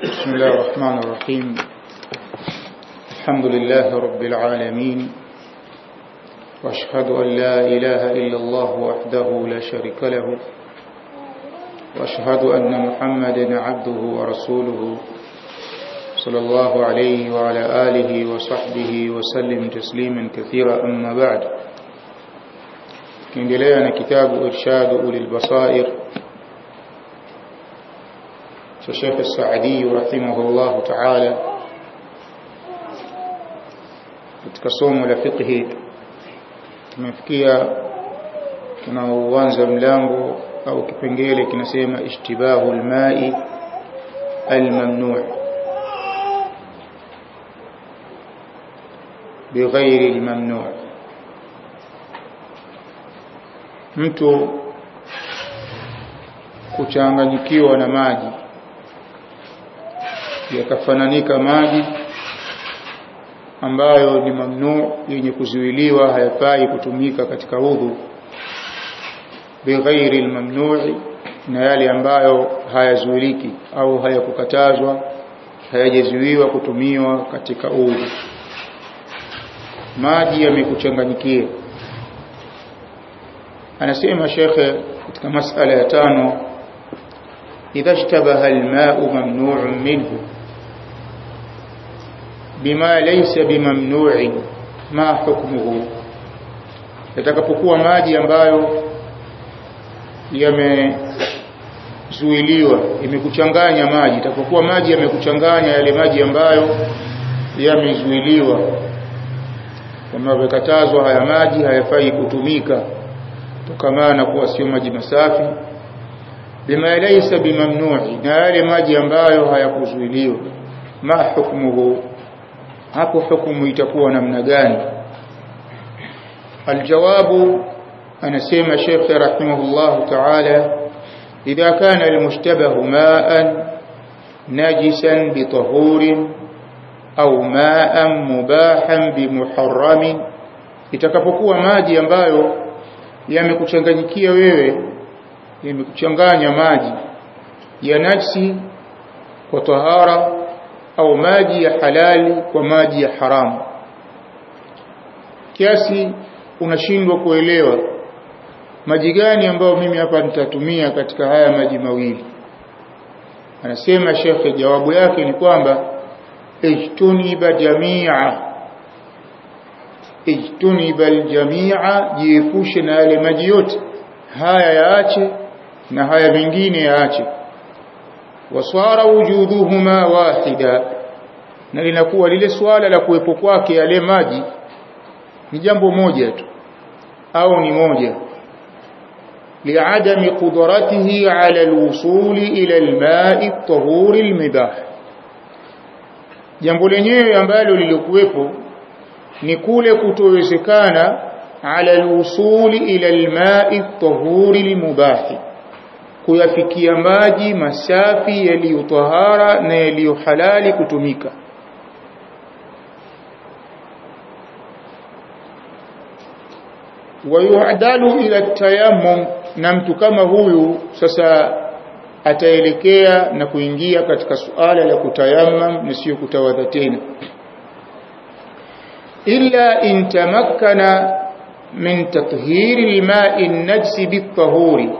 بسم الله الرحمن الرحيم. الحمد لله رب العالمين. وأشهد أن لا إله إلا الله وحده لا شريك له. وأشهد أن محمدا عبده ورسوله صلى الله عليه وعلى آله وصحبه وسلم تسليما كثيرا. أما بعد كندلينا كتاب إرشاد أولي البصائر. الشيخ السعدي رحمه الله تعالى. تكصوم لفقه تمفكية كنا وانزا ملانغو أو كفنجيلة كنا سيما اشتباه الماء الممنوع. بغير الممنوع. mtu kuchanganyikiwa na maji yakafananika maji ambayo ni mamnu yenye kuzuiliwa hayafai kutumika katika udhu bighairi almamnu'i na yale ambayo hayazuiliki au hayakukatazwa hayajazuiwa kutumiwa katika udhu maji yamekuchanganyikia. Anasema shekhe katika masala ya tano idha ishtabaha alma'u mamnu'un minhu bima laysa bimamnu'in ma hukmuhu. Yatakapokuwa maji ambayo yamezuiliwa imekuchanganya maji itakapokuwa maji yamekuchanganya yale maji ambayo yamezuiliwa kama vekatazwa haya maji hayafai kutumika tukamana kuwa sio maji masafi bima laysa bimamnu'i na yale maji ambayo hayakuzuiliwa ma hukmuhu hapo hukumu itakuwa namna gani? Aljawabu anasema Sheikh rahimahullah ta'ala idha kana almushtabahu ma'an najisan bitahurin au ma'an mubahan bimuharramin itakapokuwa maji ambayo yamekuchanganyikia wewe yamekuchanganya maji ya najsi kwa tahara au maji ya halali kwa maji ya haramu. Kiasi unashindwa kuelewa maji gani ambayo mimi hapa nitatumia katika haya maji mawili. Anasema shekhe jawabu yake ni kwamba ijtuniba jamia ijtuniba aljamia jiepushe na yale maji yote. Haya yaache na haya mengine yaache wasara wujuduhuma wahida. Na linakuwa lile swala la kuwepo kwake yale maji ni jambo moja tu au ni moja. Liadami qudratihi ala alwusuli ila alma'i at-tahur almubah jambo lenyewe ambalo lilikuwepo ni kule kutowezekana ala alwusuli ila alma'i at-tahur almubah kuyafikia maji masafi yaliyotahara na yaliyo halali kutumika. Wayuadalu ila tayammum na mtu kama huyu sasa ataelekea na kuingia katika suala la kutayamam na sio kutawadha tena. Illa in tamakkana min tathhiri alma'i an-najsi bit-tahuri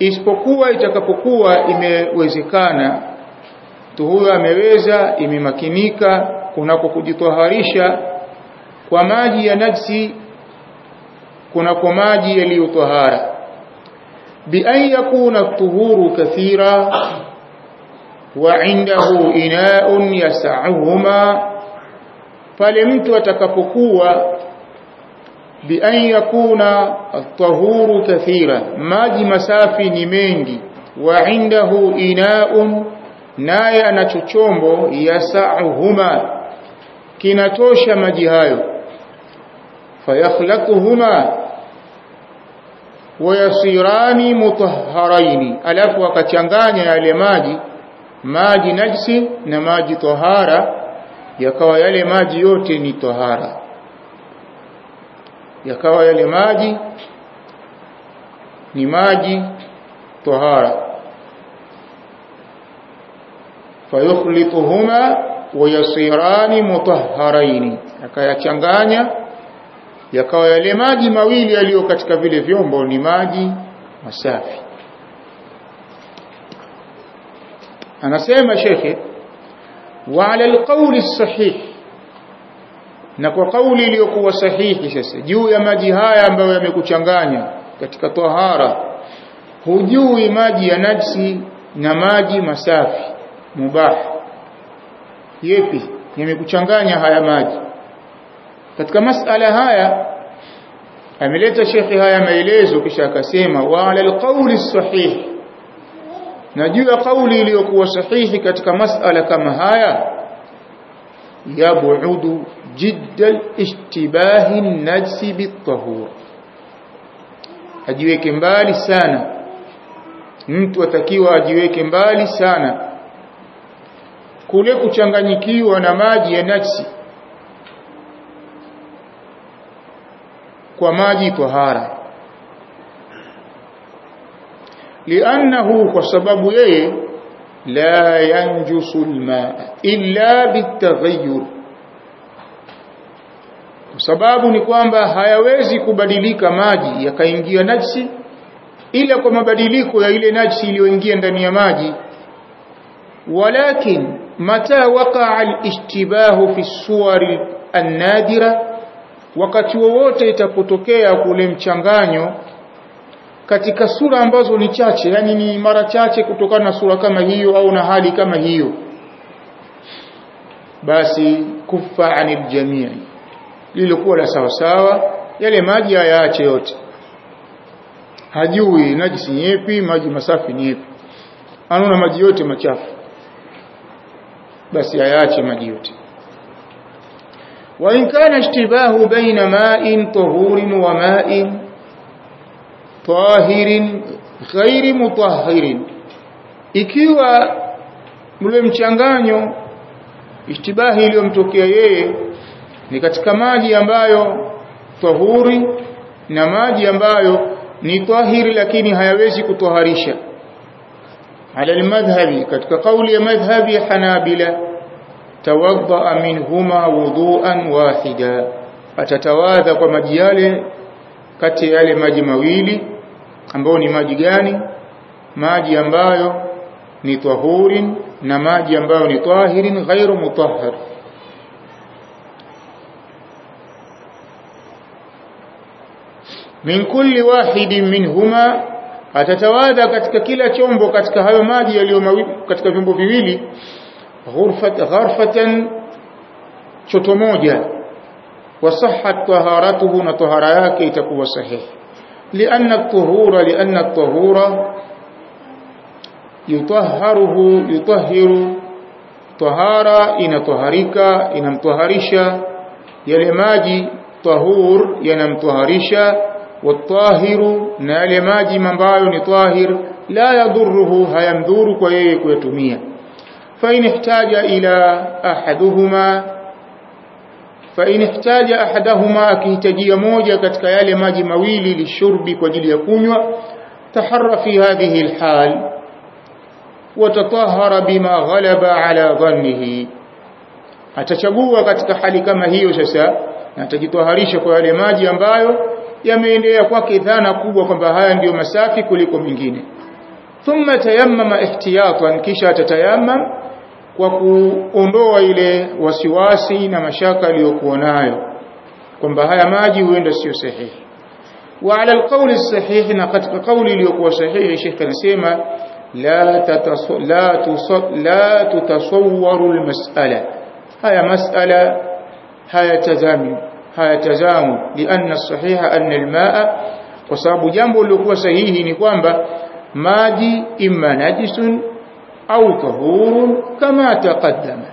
isipokuwa itakapokuwa imewezekana mtu huyo ameweza imemakinika kunako kujitoharisha kwa maji ya najsi kunako maji yaliyotohara bi an yakuna tuhuru kathira wa indahu ina'un yas'uhuma pale mtu atakapokuwa bi an yakuna at-tahuru kathira. Maji masafi ni mengi. Wa indahu ina'un. Naye ana chochombo yasahuma kinatosha maji hayo. Fayakhlaquhuma. Wayasirani mutahharaini. Alafu akachanganya yale maji. Maji najsi na maji tahara yakawa yale maji yote ni tahara yakawa yale maji ni maji tahara. Fayukhlituhuma wayasirani mutahharaini akayachanganya yakawa yale maji mawili yaliyo katika vile vyombo ni maji masafi. Anasema shekhe wa ala alqawli sahih na kwa kauli iliyokuwa sahihi sasa juu ya maji haya ambayo yamekuchanganya katika tahara hujui maji ya najsi na maji masafi mubah. Yepi yamekuchanganya haya maji? Katika masala haya ameleta shekhi haya maelezo kisha akasema wa ala alqawli sahih na juu ya kauli iliyokuwa sahihi katika masala kama haya yabudu jidda ishtibahi najsi bitahur ajiweke mbali sana. Mtu atakiwa ajiweke mbali sana. Kule kuchanganyikiwa na maji ya najsi. Kwa maji tahara. Liannahu kwa sababu yeye la yanjusu lmaa illa bitaghayyur kwa sababu ni kwamba hayawezi kubadilika maji yakaingia najsi ila kwa mabadiliko ya ile najsi iliyoingia ndani ya maji. Walakin mata waqa'a al-ishtibahu fi suwari an-nadira wakati wowote itapotokea kule mchanganyo katika sura ambazo ni chache yani ni mara chache kutokana na sura kama hiyo au na hali kama hiyo basi kufa anil jamii lilikuwa la sawa sawa yale maji hayaache yote hajui najisi ni yapi maji masafi ni yapi anaona maji yote machafu basi hayaache maji yote وإن كان اشتباه بين ماء طهور وماء طاهر غير مطهر ikiwa mle mchanganyo ishtibahi iliyomtokea yeye ni katika maji ambayo tahuri na maji ambayo ni tahiri lakini hayawezi kutoharisha. Ala almadhhabi katika kauli ya madhhabi ya Hanabila tawadda minhuma wudu'an wahida. Atatawadha kwa maji yale kati ya yale maji mawili ambayo ni maji gani? Maji ambayo ni tahurin na maji ambayo ni tahirin ghairu mutahhar min kulli wahidin minhuma atatawadha katika kila chombo katika hayo maji yaliyo katika vyombo viwili ghurfat gharfatan choto moja. Wasahhat taharatuhu na tahara yake itakuwa sahihi. Lianna at-tuhura lianna at-tuhura yutahharuhu yutahhiru. Tahara inatoharika inamtoharisha yale maji tahur yanamtoharisha watahiru na yale maji ambayo ni tahir la yadurruhu hayamdhuru kwa yeye kuyatumia فإن احتاج إلى أحدهما فإن احتاج أحدهما كيتجي موجة katika yale maji mawili lishurbi kwa ajili ya kunywa taharra fi hadhihi alhal watatahara bima ghalaba ala dhannihi atachagua katika hali kama hiyo sasa na atajitoharisha kwa yale maji ambayo yameendea kwake dhana kubwa kwamba haya ndiyo masafi kuliko mingine thumma tayammama ihtiyatan kisha atatayamam kwa kuondoa ile wasiwasi na mashaka aliyokuwa nayo kwamba haya maji huenda sio sahihi. Wa ala alqawli sahihi na katika kauli iliyokuwa sahihi Sheikh anasema la tatasu, la la tutasawwaru almas'ala. Haya mas'ala haya tazami haya tazamu lianna sahiha anna almaa kwa sababu jambo lilokuwa sahihi ni kwamba maji imma najisun au tahurun kama taqaddama.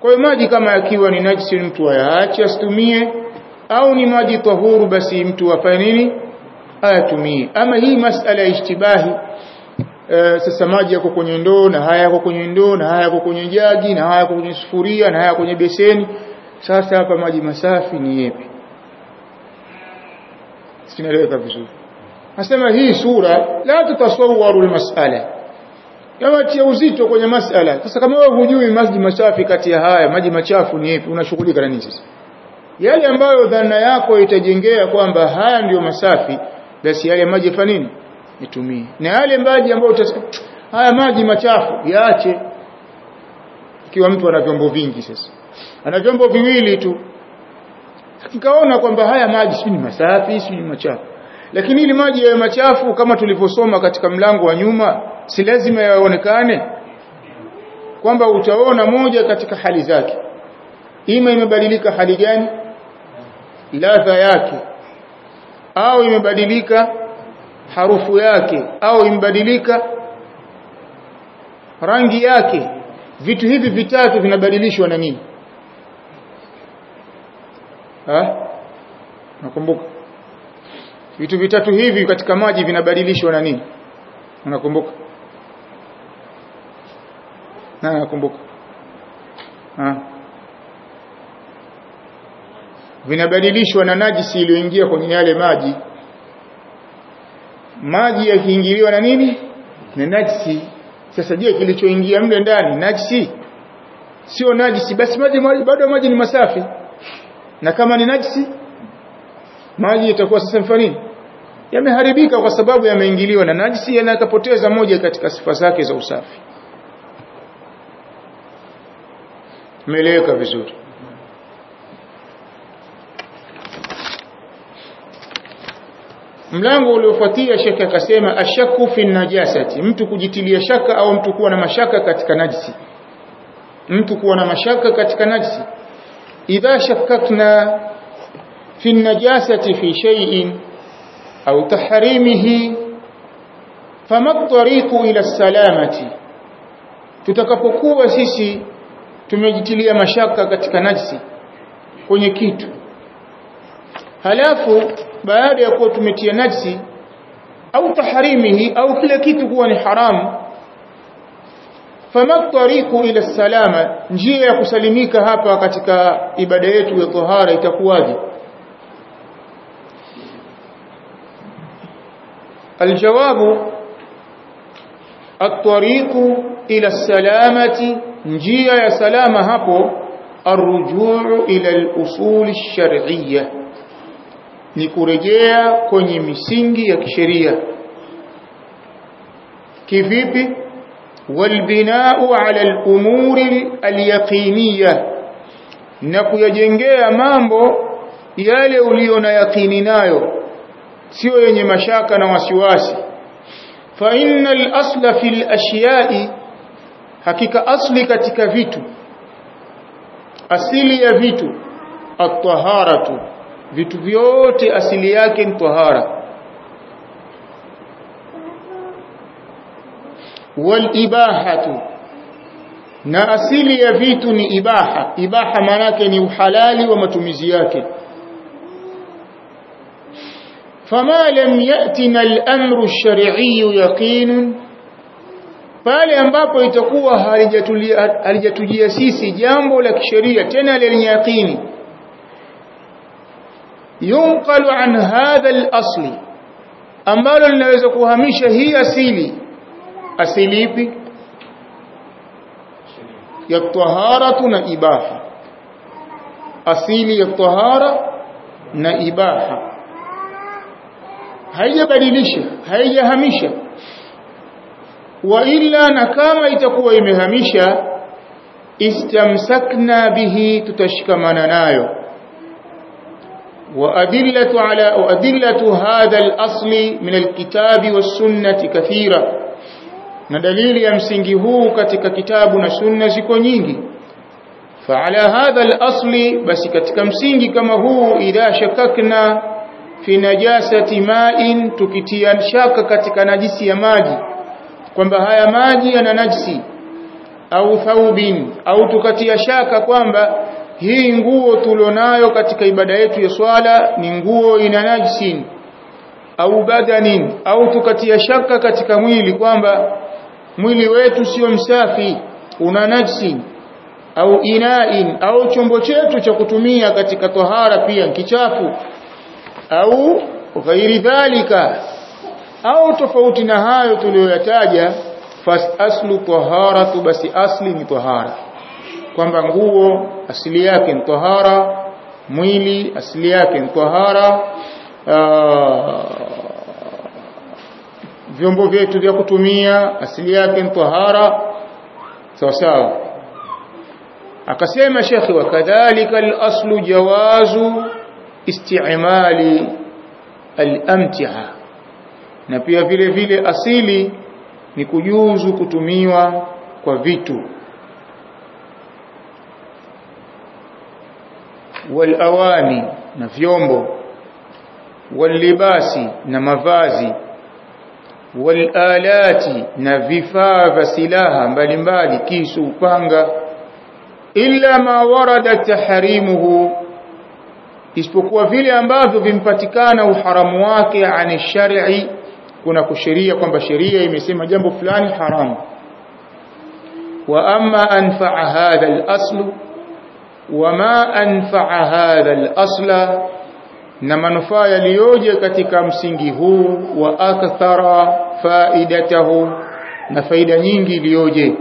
Kwa hiyo maji kama yakiwa ni najisi mtu ayaache asitumie au ni maji tahuru basi mtu afanye nini? Ayatumie. Ama hii masala ya ishtibahi e, sasa maji yako kwenye ndoo na haya yako kwenye ndoo na haya yako kwenye jagi na haya yako kwenye sufuria na haya kwenye beseni sasa hapa maji masafi ni yepi? Sinaeleweka vizuri. Nasema hii sura la tutasawwaru almas'ala yawatia uzito kwenye masala. Sasa kama wewe hujui maji masafi kati ya haya maji machafu ni yapi unashughulika na nini sasa? Yale ambayo dhana yako itajengea kwamba haya ndiyo masafi basi yale maji fa nini? Nitumie na yale maji ambayo utasema haya maji machafu yaache. Ikiwa mtu ana vyombo vingi sasa ana vyombo viwili tu. Akikaona kwamba haya maji si ni masafi si ni machafu. Lakini ili maji yawe machafu kama tulivyosoma katika mlango wa nyuma si lazima yaonekane. Kwamba utaona moja katika hali zake. Ima imebadilika hali gani? Ladha yake. Au imebadilika harufu yake. Au imebadilika rangi yake. Vitu hivi vitatu vinabadilishwa na nini ha? Nakumbuka vitu vitatu hivi katika maji vinabadilishwa na nini? Unakumbuka? Na nakumbuka ha? Vinabadilishwa na najisi iliyoingia kwenye yale maji. Maji yakiingiliwa na nini? Na najisi. Sasa je kilichoingia mle ndani najisi? Sio najisi. Basi maji bado maji ni masafi na kama ni najisi maji yatakuwa sasa mfano nini? Yameharibika kwa sababu yameingiliwa na najisi yanakapoteza moja katika sifa zake za usafi. Meleka vizuri. Mlango uliofuatia shekhe akasema ashaku fi najasati. Mtu kujitilia shaka au mtu kuwa na mashaka katika najisi? Mtu kuwa na mashaka katika najisi idha شككنا fi النجاسة fi شيء au tahrimihi فما الطريق ila السلامة؟ tutakapokuwa sisi tumejitilia mashaka katika najsi kwenye kitu halafu baada ya kuwa tumetia najsi au taharimihi au kila kitu kuwa ni haramu fama tariku ila salama njia ya kusalimika hapa katika ibada yetu ya tahara itakuwaje? Aljawabu atariku ila salamati njia ya salama hapo arujuu ila al-usul ni kurejea kwenye misingi ya kisheria. Kivipi? Walbinau ala al-umuri al-yaqiniyya na kuyajengea mambo yale uliyo na yakini nayo sio yenye mashaka na wasiwasi. Fa innal asla fil ashiya'i hakika asli katika vitu asili ya vitu at-taharatu. Vitu vyote asili yake ni tahara ibahatu na asili ya vitu ni ibaha ibaha maana ni uhalali wa matumizi yake fama lam yatina al-amru ash-shar'i yaqin pale ambapo itakuwa halijatujia sisi jambo la kisheria tena lenye yaqini yunqalu an hadha al-asli ambalo linaweza kuhamisha hii asili asili ipi ya taharatu na ibaha asili ya tahara na ibaha haijabadilisha haijahamisha wa illa na kama itakuwa imehamisha istamsakna bihi tutashikamana nayo وأدلة على وأدلة هذا الأصل من الكتاب والسنة كثيرة ندليل يمسنجي هو katika kitabu na sunna ziko nyingi فعلى هذا الأصل بس katika msingi kama huu idha shakakna fi najasati ma'in tukitia shaka katika najisi ya maji kwamba haya maji yana najisi au thawbin au tukatia shaka kwamba hii nguo tulionayo katika ibada yetu ya swala ni nguo ina najisi au badanin au tukatia shaka katika mwili kwamba mwili wetu sio msafi una najisi au inain au chombo chetu cha kutumia katika tohara pia kichafu au ghairi dhalika au tofauti na hayo tuliyoyataja fas aslu taharatu basi asli ni tahara kwamba nguo asili yake ni tahara mwili asili yake ni tahara vyombo vyetu vya kutumia asili yake ni tahara. Sawa sawa. Akasema shekhi wakadhalika al-aslu jawazu istimali al-amti'a na pia vile vile asili ni kujuzu kutumiwa kwa vitu. Walawani na vyombo. Wallibasi na mavazi walalati na vifaa vya silaha mbalimbali kisu upanga illa ma warada tahrimuhu isipokuwa vile ambavyo vimpatikana uharamu wake ani shar'i kuna kusheria kwamba sheria imesema jambo fulani haramu wa amma anfa'a hadha al-aslu wama anfa'a hadha al-asla na manufaa yaliyoje katika msingi huu wa akthara faidatahu na faida nyingi iliyoje?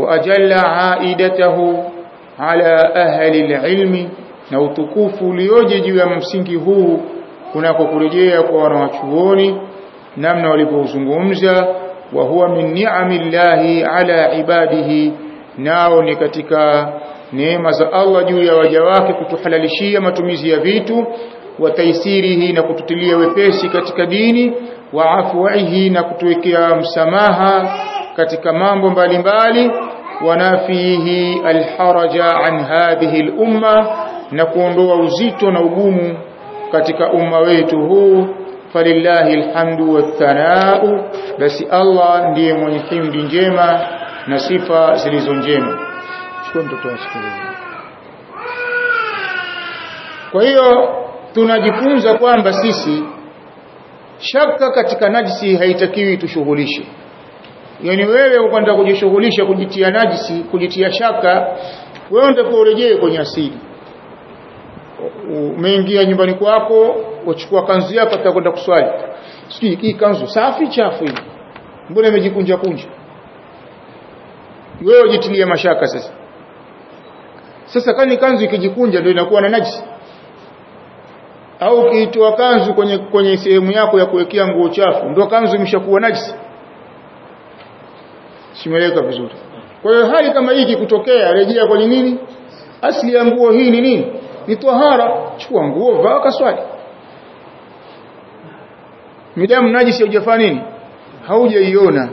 Wa ajalla aidatahu ala ahli alilmi na utukufu ulioje juu ya msingi huu kunako kurejea kwa wanawachuoni namna walipozungumza wa huwa min ni'amillahi ala ibadihi nao ni katika neema za Allah juu ya waja wake kutuhalalishia matumizi ya vitu wa taisirihi na kututilia wepesi katika dini wa afwaihi na kutuwekea msamaha katika mambo mbalimbali wa nafihi alharaja an hadhihi al-umma na kuondoa uzito na ugumu katika umma wetu huu. Falillahi alhamdu wathanau basi Allah ndiye mwenye himdi njema na sifa zilizo njema. Kwa hiyo tunajifunza kwamba sisi shaka katika najisi haitakiwi tushughulishe yani wewe ukwenda kujishughulisha kujitia najisi kujitia shaka wewe ndio urejee kwenye asili. Umeingia nyumbani kwako uchukua kanzu yako utakwenda kuswali. Sijui hii kanzu safi chafu hii mbona imejikunja kunja? Wewe ujitilie mashaka sasa. Sasa kani kanzu ikijikunja ndio inakuwa na najisi au kiitoa kanzu kwenye kwenye sehemu yako ya kuwekea nguo chafu ndio kanzu imeshakuwa najisi. Simeleka vizuri. Kwa hiyo hali kama hii kutokea rejea kwenye nini? Asili ya nguo hii ni nini? Ni tahara chukua nguo vaa kaswali. Midamu najisi hujafanya nini? Haujaiona.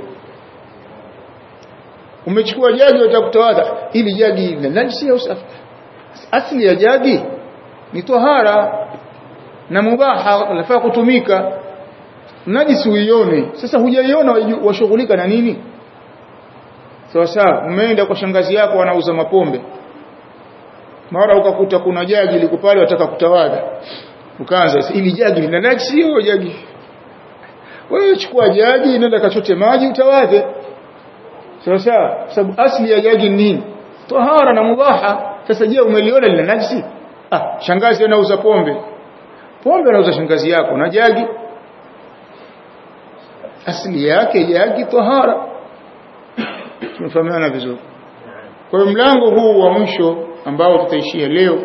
Umechukua jagi utakutawadha ili jagi lina najisi au safi? Asili ya jagi ni tahara na mubaha lafaa kutumika. Najisi uione. Sasa hujaiona washughulika na nini? Sawa sawa umeenda kwa shangazi yako wanauza mapombe. Mara ukakuta kuna jagi liko pale wataka kutawadha ukaanza ili jagi lina najisi hiyo jagi? Wewe chukua jagi nenda kachote maji utawadhe sawa sawa sababu asli ya jagi ni nini? Tahara na mubaha. Sasa je umeliona lina najisi? Ah shangazi anauza pombe pombe anauza shangazi yako na jagi. Asili yake jagi tahara. Tumefahamiana vizuri. Kwa hiyo mlango huu wa mwisho ambao tutaishia leo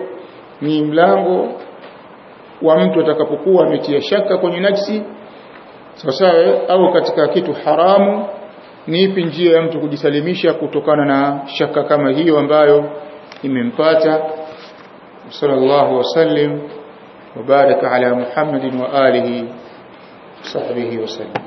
ni mlango wa mtu atakapokuwa ametia shaka kwenye nafsi sawasawa au katika kitu haramu. Ni ipi njia ya mtu kujisalimisha kutokana na shaka kama hiyo ambayo imempata? Sallallahu wasallim وبارك على محمد وآله وصحبه وسلم.